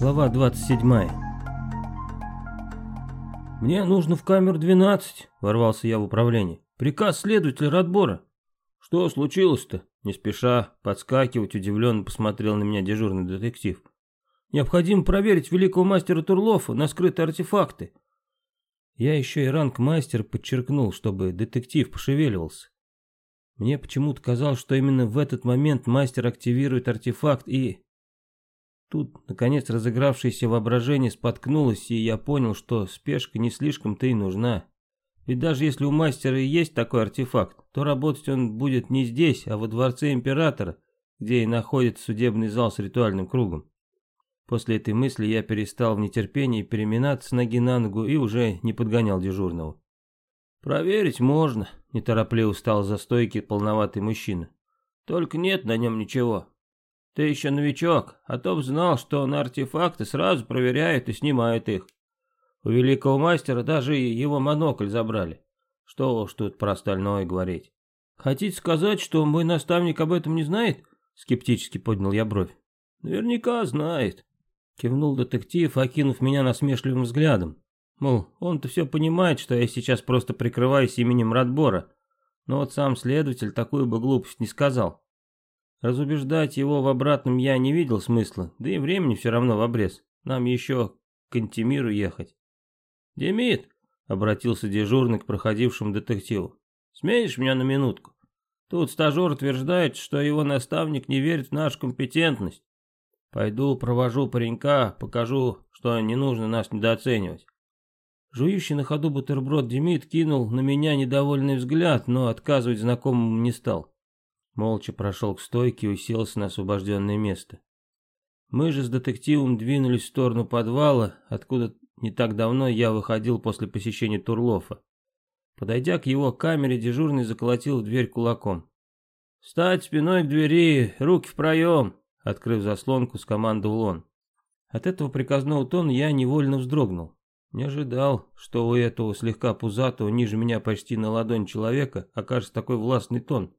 Глава 27 «Мне нужно в камеру 12», — ворвался я в управление. «Приказ следователя Радбора». «Что случилось-то?» Не спеша подскакивать, удивленно посмотрел на меня дежурный детектив. «Необходимо проверить великого мастера Турлофа на скрытые артефакты». Я еще и ранг мастера подчеркнул, чтобы детектив пошевеливался. Мне почему-то казалось, что именно в этот момент мастер активирует артефакт и... Тут, наконец, разыгравшееся воображение споткнулось, и я понял, что спешка не слишком-то и нужна. Ведь даже если у мастера и есть такой артефакт, то работать он будет не здесь, а во дворце императора, где и находится судебный зал с ритуальным кругом. После этой мысли я перестал в нетерпении переминаться ноги на ногу и уже не подгонял дежурного. «Проверить можно», — неторопливо встал за стойки полноватый мужчина. «Только нет на нем ничего. Ты еще новичок, а то б знал, что на артефакты сразу проверяют и снимают их. У великого мастера даже его монокль забрали. Что уж тут про остальное говорить. Хотите сказать, что мой наставник об этом не знает? Скептически поднял я бровь. Наверняка знает. Кивнул детектив, окинув меня насмешливым взглядом. Мол, он-то все понимает, что я сейчас просто прикрываюсь именем Радбора. Но вот сам следователь такую бы глупость не сказал. Разубеждать его в обратном я не видел смысла, да и времени все равно в обрез. Нам еще к Антимиру ехать. «Демид!» — обратился дежурный к проходившему детективу. «Сменишь меня на минутку? Тут стажер утверждает, что его наставник не верит в нашу компетентность. Пойду провожу паренька, покажу, что не нужно нас недооценивать». Жующий на ходу бутерброд Демид кинул на меня недовольный взгляд, но отказывать знакомому не стал. Молча прошел к стойке и уселся на освобожденное место. Мы же с детективом двинулись в сторону подвала, откуда не так давно я выходил после посещения Турлофа. Подойдя к его камере, дежурный заколотил в дверь кулаком. «Встать спиной к двери, руки в проем!» Открыв заслонку, скомандовал он. От этого приказного тона я невольно вздрогнул. Не ожидал, что у этого слегка пузатого, ниже меня почти на ладонь человека, окажется такой властный тон.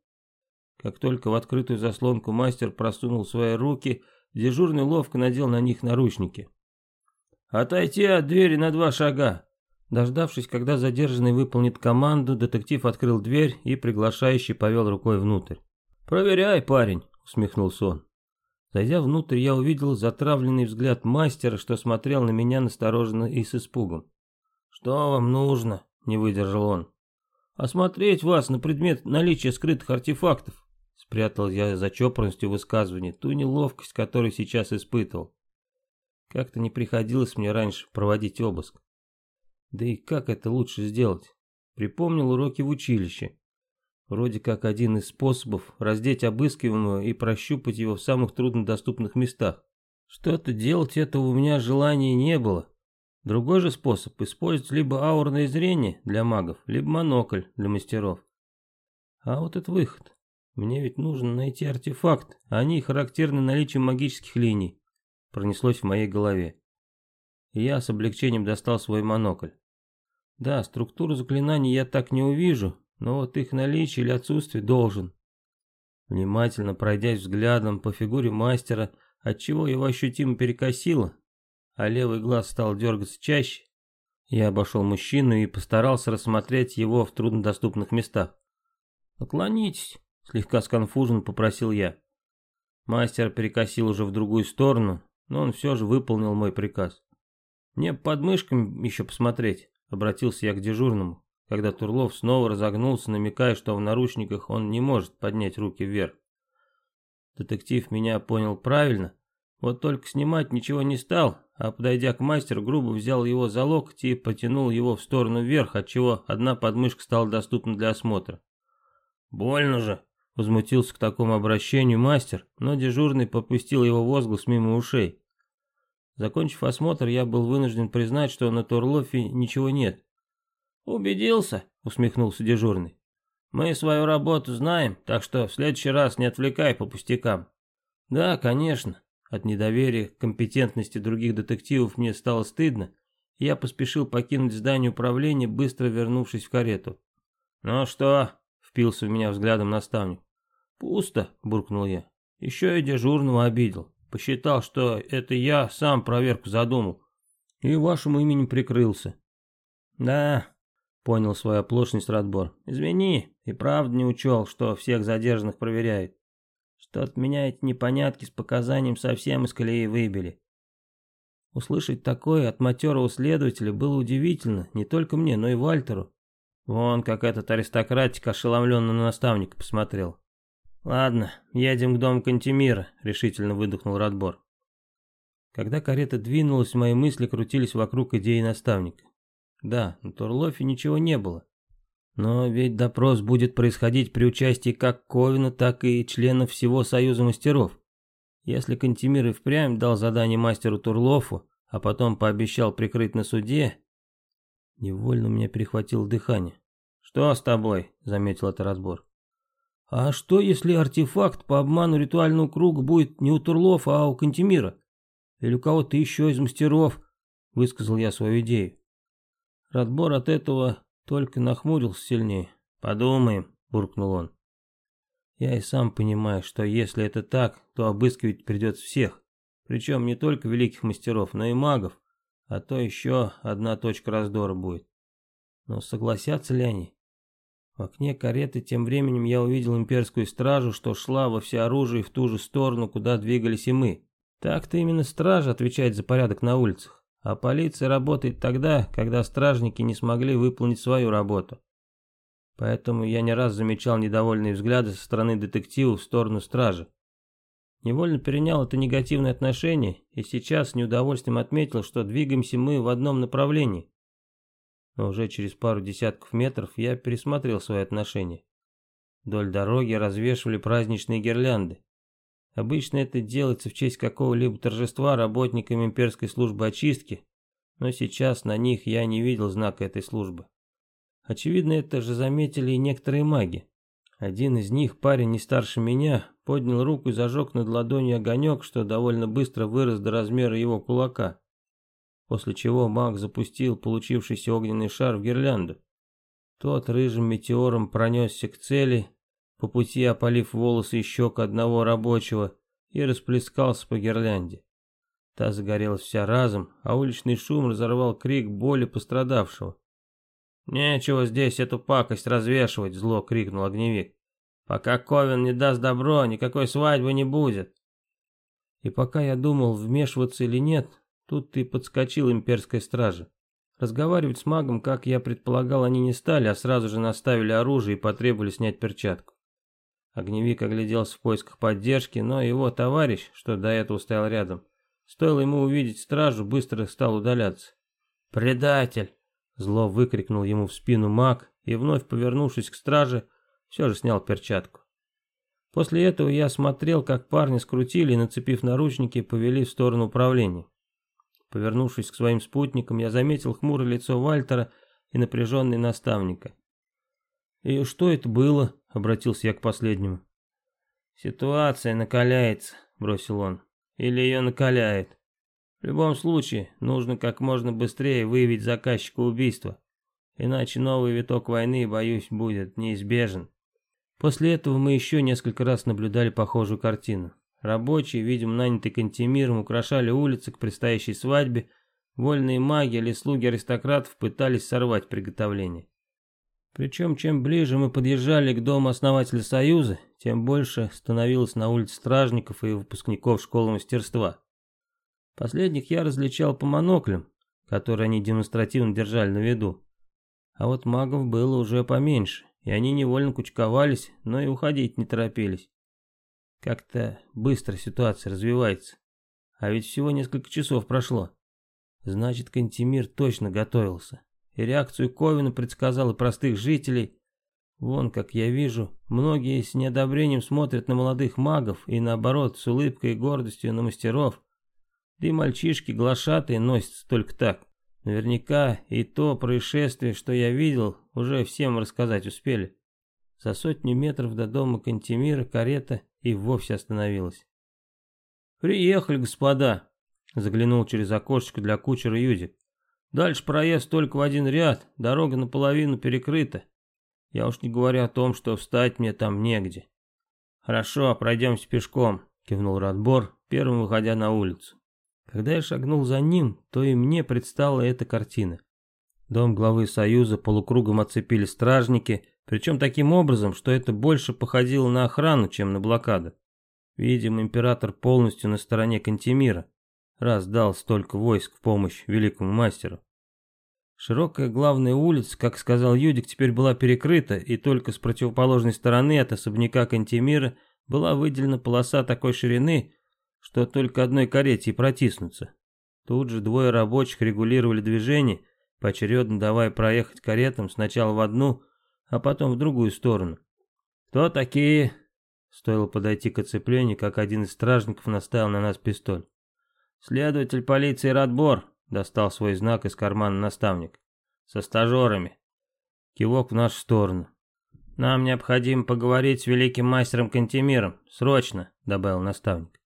Как только в открытую заслонку мастер просунул свои руки, дежурный ловко надел на них наручники. «Отойти от двери на два шага!» Дождавшись, когда задержанный выполнит команду, детектив открыл дверь и приглашающий повел рукой внутрь. «Проверяй, парень!» — усмехнулся он. Зайдя внутрь, я увидел затравленный взгляд мастера, что смотрел на меня настороженно и с испугом. «Что вам нужно?» — не выдержал он. «Осмотреть вас на предмет наличия скрытых артефактов», — спрятал я за чопорностью высказывания ту неловкость, которую сейчас испытывал. Как-то не приходилось мне раньше проводить обыск. Да и как это лучше сделать? Припомнил уроки в училище. Вроде как один из способов раздеть обыскиваемого и прощупать его в самых труднодоступных местах. Что-то делать этого у меня желания не было. Другой же способ – использовать либо аурное зрение для магов, либо монокль для мастеров. А вот этот выход. Мне ведь нужно найти артефакт, а они характерны наличием магических линий пронеслось в моей голове. Я с облегчением достал свой монокль. Да, структуру заклинаний я так не увижу, но вот их наличие или отсутствие должен. Внимательно пройдясь взглядом по фигуре мастера, отчего его ощутимо перекосило, а левый глаз стал дергаться чаще, я обошел мужчину и постарался рассмотреть его в труднодоступных местах. «Наклонитесь», — слегка сконфужен попросил я. Мастер перекосил уже в другую сторону, но он все же выполнил мой приказ. «Мне под мышками еще посмотреть», — обратился я к дежурному, когда Турлов снова разогнулся, намекая, что в наручниках он не может поднять руки вверх. Детектив меня понял правильно, вот только снимать ничего не стал, а подойдя к мастеру, грубо взял его за локоть и потянул его в сторону вверх, отчего одна подмышка стала доступна для осмотра. «Больно же!» — возмутился к такому обращению мастер, но дежурный попустил его возглас мимо ушей. Закончив осмотр, я был вынужден признать, что на Турлофе ничего нет. «Убедился?» — усмехнулся дежурный. «Мы свою работу знаем, так что в следующий раз не отвлекай по пустякам». «Да, конечно». От недоверия к компетентности других детективов мне стало стыдно, и я поспешил покинуть здание управления, быстро вернувшись в карету. «Ну что?» — впился в меня взглядом наставник. «Пусто», — буркнул я. «Еще и дежурного обидел. Посчитал, что это я сам проверку задумал. И вашим именем прикрылся. Да, понял свою оплошность Радбор. Извини, и правда не учел, что всех задержанных проверяют. Что-то меня эти непонятки с показанием совсем из колеи выбили. Услышать такое от матерого следователя было удивительно не только мне, но и Вальтеру. Вон как этот аристократик ошеломленно на наставника посмотрел. «Ладно, едем к дому Кантемира», — решительно выдохнул Радбор. Когда карета двинулась, мои мысли крутились вокруг идеи наставника. Да, на Турлофе ничего не было. Но ведь допрос будет происходить при участии как Ковина, так и членов всего Союза мастеров. Если Кантемир и впрямь дал задание мастеру Турлофу, а потом пообещал прикрыть на суде, невольно у меня перехватило дыхание. «Что с тобой?» — заметил это разбор. «А что, если артефакт по обману ритуального круга будет не у Турлофа, а у Кантемира? Или у кого-то еще из мастеров?» — высказал я свою идею. Радбор от этого только нахмурился сильнее. «Подумаем», — буркнул он. Я и сам понимаю, что если это так, то обыскивать придется всех. Причем не только великих мастеров, но и магов. А то еще одна точка раздора будет. Но согласятся ли они? В окне кареты тем временем я увидел имперскую стражу, что шла во всеоружии в ту же сторону, куда двигались и мы. Так-то именно стража отвечает за порядок на улицах. А полиция работает тогда, когда стражники не смогли выполнить свою работу. Поэтому я не раз замечал недовольные взгляды со стороны детективов в сторону стражи. Невольно перенял это негативное отношение и сейчас с неудовольствием отметил, что двигаемся мы в одном направлении. Но уже через пару десятков метров я пересмотрел свои отношения. Вдоль дороги развешивали праздничные гирлянды. Обычно это делается в честь какого-либо торжества работниками имперской службы очистки, но сейчас на них я не видел знака этой службы. Очевидно, это же заметили и некоторые маги. Один из них, парень не старше меня, поднял руку и зажег над ладонью огонек, что довольно быстро вырос до размера его кулака. После чего маг запустил получившийся огненный шар в гирлянду. Тот рыжим метеором пронесся к цели, по пути опалив волосы и щек одного рабочего, и расплескался по гирлянде. Та загорелась вся разом, а уличный шум разорвал крик боли пострадавшего. «Нечего здесь эту пакость развешивать», — зло крикнул огневик. «Пока Ковен не даст добро, никакой свадьбы не будет». И пока я думал, вмешиваться или нет, тут и подскочил имперская стража. Разговаривать с магом, как я предполагал, они не стали, а сразу же наставили оружие и потребовали снять перчатку. Огневик огляделся в поисках поддержки, но его товарищ, что до этого стоял рядом, стоило ему увидеть стражу, быстро стал удаляться. «Предатель!» Зло выкрикнул ему в спину маг и, вновь повернувшись к страже, все же снял перчатку. После этого я смотрел, как парни скрутили и, нацепив наручники, повели в сторону управления. Повернувшись к своим спутникам, я заметил хмурое лицо Вальтера и напряженный наставника. «И что это было?» — обратился я к последнему. «Ситуация накаляется», — бросил он. «Или ее накаляет. В любом случае, нужно как можно быстрее выявить заказчика убийства. Иначе новый виток войны, боюсь, будет неизбежен. После этого мы еще несколько раз наблюдали похожую картину. Рабочие, видимо, нанятые Кантемиром, украшали улицы к предстоящей свадьбе, вольные маги или слуги аристократов пытались сорвать приготовление. Причем, чем ближе мы подъезжали к дому основателя Союза, тем больше становилось на улице стражников и выпускников школы мастерства. Последних я различал по моноклям, которые они демонстративно держали на виду. А вот магов было уже поменьше, и они невольно кучковались, но и уходить не торопились. Как-то быстро ситуация развивается. А ведь всего несколько часов прошло. Значит, Кантемир точно готовился. И реакцию Ковина предсказал и простых жителей. Вон, как я вижу, многие с неодобрением смотрят на молодых магов и наоборот, с улыбкой и гордостью на мастеров. Да и мальчишки глашатые носятся только так. Наверняка и то происшествие, что я видел, уже всем рассказать успели. За сотню метров до дома Кантемира карета и вовсе остановилась. «Приехали, господа», — заглянул через окошечко для кучера Юдик. «Дальше проезд только в один ряд, дорога наполовину перекрыта. Я уж не говорю о том, что встать мне там негде». «Хорошо, пройдемся пешком», — кивнул Радбор, первым выходя на улицу. Когда я шагнул за ним, то и мне предстала эта картина. Дом главы Союза полукругом оцепили стражники, причем таким образом, что это больше походило на охрану, чем на блокаду. Видимо, император полностью на стороне Кантемира, раз дал столько войск в помощь великому мастеру. Широкая главная улица, как сказал Юдик, теперь была перекрыта, и только с противоположной стороны от особняка Кантемира была выделена полоса такой ширины, что только одной карете и протиснуться. Тут же двое рабочих регулировали движение, поочередно давая проехать каретам сначала в одну, а потом в другую сторону. «Кто такие?» Стоило подойти к оцеплению, как один из стражников наставил на нас пистоль. «Следователь полиции Радбор», Достал свой знак из кармана наставник. Со стажерами. Кивок в нашу сторону. Нам необходимо поговорить с великим мастером Кантемиром. Срочно, добавил наставник.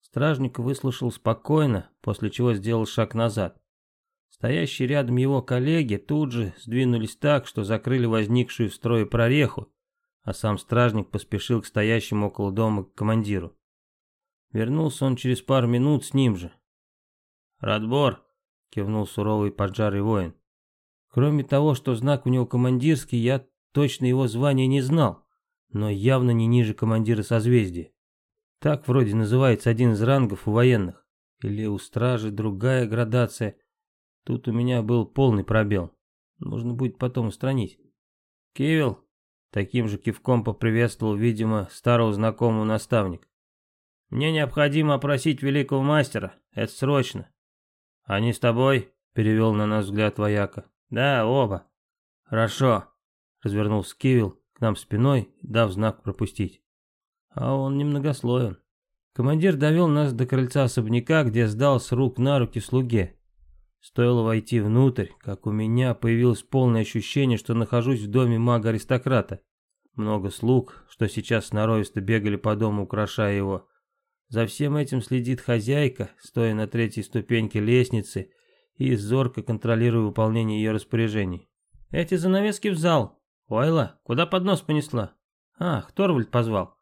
Стражник выслушал спокойно, после чего сделал шаг назад. Стоящие рядом его коллеги тут же сдвинулись так, что закрыли возникшую в строе прореху, а сам стражник поспешил к стоящему около дома командиру. Вернулся он через пару минут с ним же, «Радбор!» — кивнул суровый поджарый воин. Кроме того, что знак у него командирский, я точно его звание не знал, но явно не ниже командира созвездия. Так вроде называется один из рангов у военных. Или у стражи другая градация. Тут у меня был полный пробел. Нужно будет потом устранить. Кивил таким же кивком поприветствовал, видимо, старого знакомого наставник. Мне необходимо опросить великого мастера. Это срочно. «Они с тобой?» — перевел на нас взгляд вояка. «Да, оба». «Хорошо», — развернулся Кивил к нам спиной, дав знак пропустить. А он немногословен. Командир довел нас до крыльца особняка, где сдал с рук на руки слуге. Стоило войти внутрь, как у меня появилось полное ощущение, что нахожусь в доме мага-аристократа. Много слуг, что сейчас сноровисто бегали по дому, украшая его. За всем этим следит хозяйка, стоя на третьей ступеньке лестницы и зорко контролируя выполнение ее распоряжений. «Эти занавески в зал. Ойла, куда поднос понесла?» «Ах, Торвальд позвал.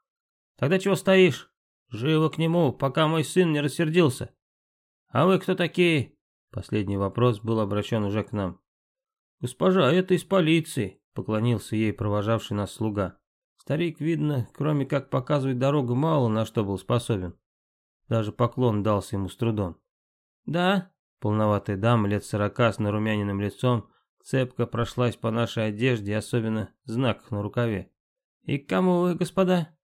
Тогда чего стоишь? Живо к нему, пока мой сын не рассердился». «А вы кто такие?» Последний вопрос был обращен уже к нам. «Госпожа, это из полиции», — поклонился ей провожавший нас слуга. Старик, видно, кроме как показывать дорогу, мало на что был способен. Даже поклон дался ему с трудом. «Да?» Полноватая дама лет сорока с нарумяненным лицом цепко прошлась по нашей одежде, особенно знаках на рукаве. «И к кому вы, господа?»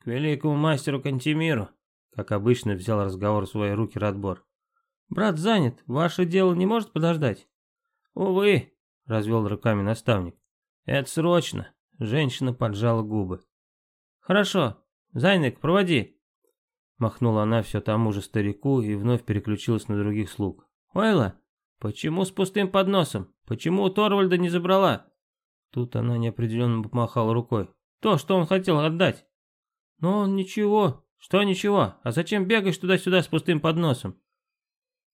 «К великому мастеру Кантемиру», как обычно взял разговор в свои руки Радбор. «Брат занят, ваше дело не может подождать?» «Увы», — развел руками наставник. «Это срочно. Женщина поджала губы. «Хорошо, Зайник, проводи!» Махнула она все тому же старику и вновь переключилась на других слуг. «Ойла, почему с пустым подносом? Почему Торвальда не забрала?» Тут она неопределенно помахала рукой. «То, что он хотел отдать». «Но он ничего. Что ничего? А зачем бегаешь туда-сюда с пустым подносом?»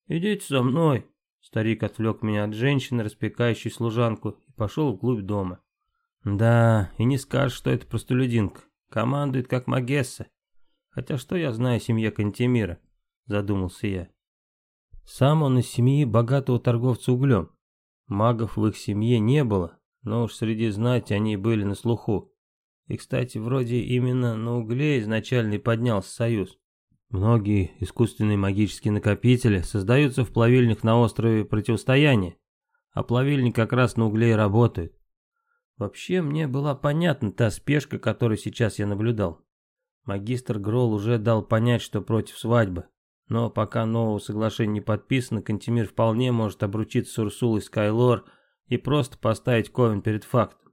«Идите за мной». Старик отвлек меня от женщины, распекающей служанку, и пошел вглубь дома. Да, и не скажешь, что это простолюдинка. Командует как Магесса. Хотя что я знаю о семье Кантемира? Задумался я. Сам он из семьи богатого торговца углем. Магов в их семье не было, но уж среди знати они были на слуху. И, кстати, вроде именно на угле изначально и поднялся союз. Многие искусственные магические накопители создаются в плавильнях на острове противостояния, а плавильни как раз на угле и работают. Вообще мне была понятна та спешка, которую сейчас я наблюдал. Магистр Грол уже дал понять, что против свадьбы. Но пока нового соглашения не подписано, Кантемир вполне может обручиться с Урсулой Скайлор и просто поставить Ковен перед фактом.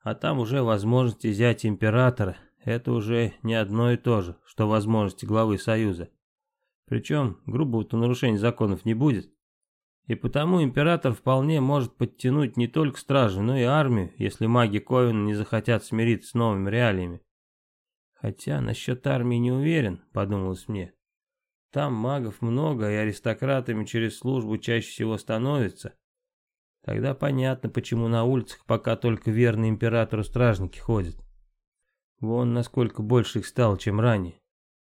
А там уже возможности взять императора, это уже не одно и то же, что возможности главы Союза. Причем грубого-то нарушения законов не будет. И потому император вполне может подтянуть не только стражи, но и армию, если маги Ковина не захотят смириться с новыми реалиями. Хотя насчет армии не уверен, подумалось мне. Там магов много, и аристократами через службу чаще всего становятся. Тогда понятно, почему на улицах пока только верные императору стражники ходят. Вон насколько больше их стало, чем ранее.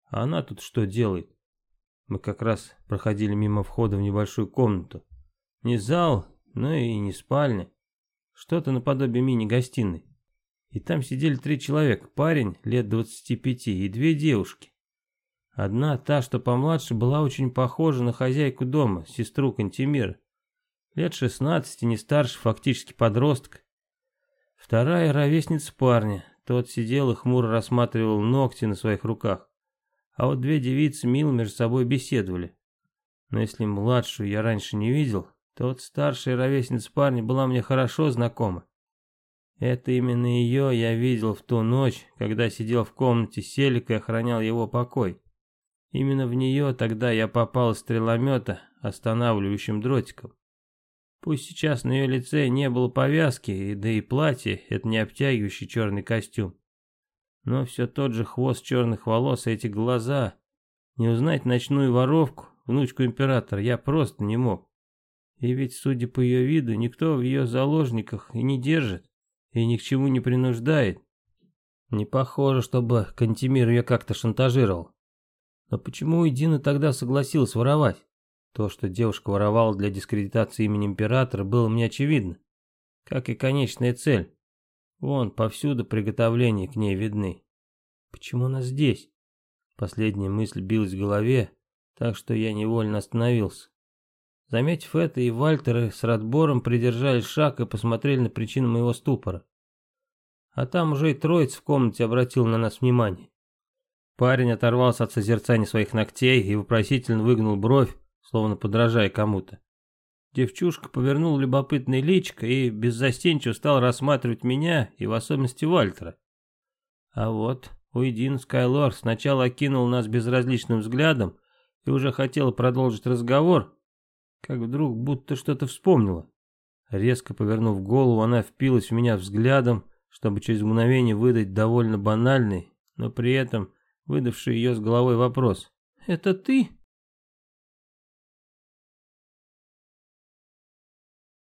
А она тут что делает? Мы как раз проходили мимо входа в небольшую комнату. Не зал, но и не спальня. Что-то наподобие мини-гостиной. И там сидели три человека, парень лет двадцати пяти и две девушки. Одна, та, что помладше, была очень похожа на хозяйку дома, сестру Кантемира. Лет шестнадцати, не старше, фактически подросток. Вторая ровесница парня. Тот сидел и хмуро рассматривал ногти на своих руках. А вот две девицы мило между собой беседовали. Но если младшую я раньше не видел, то вот старшая ровесница парня была мне хорошо знакома. Это именно ее я видел в ту ночь, когда сидел в комнате Селика и охранял его покой. Именно в нее тогда я попал из стреломета останавливающим дротиком. Пусть сейчас на ее лице не было повязки, да и платье — это не обтягивающий черный костюм. Но все тот же хвост черных волос и эти глаза. Не узнать ночную воровку, внучку императора, я просто не мог. И ведь, судя по ее виду, никто в ее заложниках и не держит и ни к чему не принуждает. Не похоже, чтобы Кантемир ее как-то шантажировал. Но почему Идина тогда согласилась воровать? То, что девушка воровала для дискредитации имени императора, было мне очевидно. Как и конечная цель. Вон, повсюду приготовления к ней видны. Почему она здесь? Последняя мысль билась в голове, так что я невольно остановился. Заметив это, и Вальтеры с Радбором придержали шаг и посмотрели на причину моего ступора. А там уже и троиц в комнате обратил на нас внимание. Парень оторвался от созерцания своих ногтей и вопросительно выгнул бровь, словно подражая кому-то. Девчушка повернула любопытное личико и беззастенчиво стал рассматривать меня и в особенности Вальтера. А вот Уидин Скайлор сначала окинул нас безразличным взглядом и уже хотел продолжить разговор, как вдруг будто что-то вспомнила. Резко повернув голову, она впилась в меня взглядом, чтобы через мгновение выдать довольно банальный, но при этом выдавший ее с головой вопрос. «Это ты?»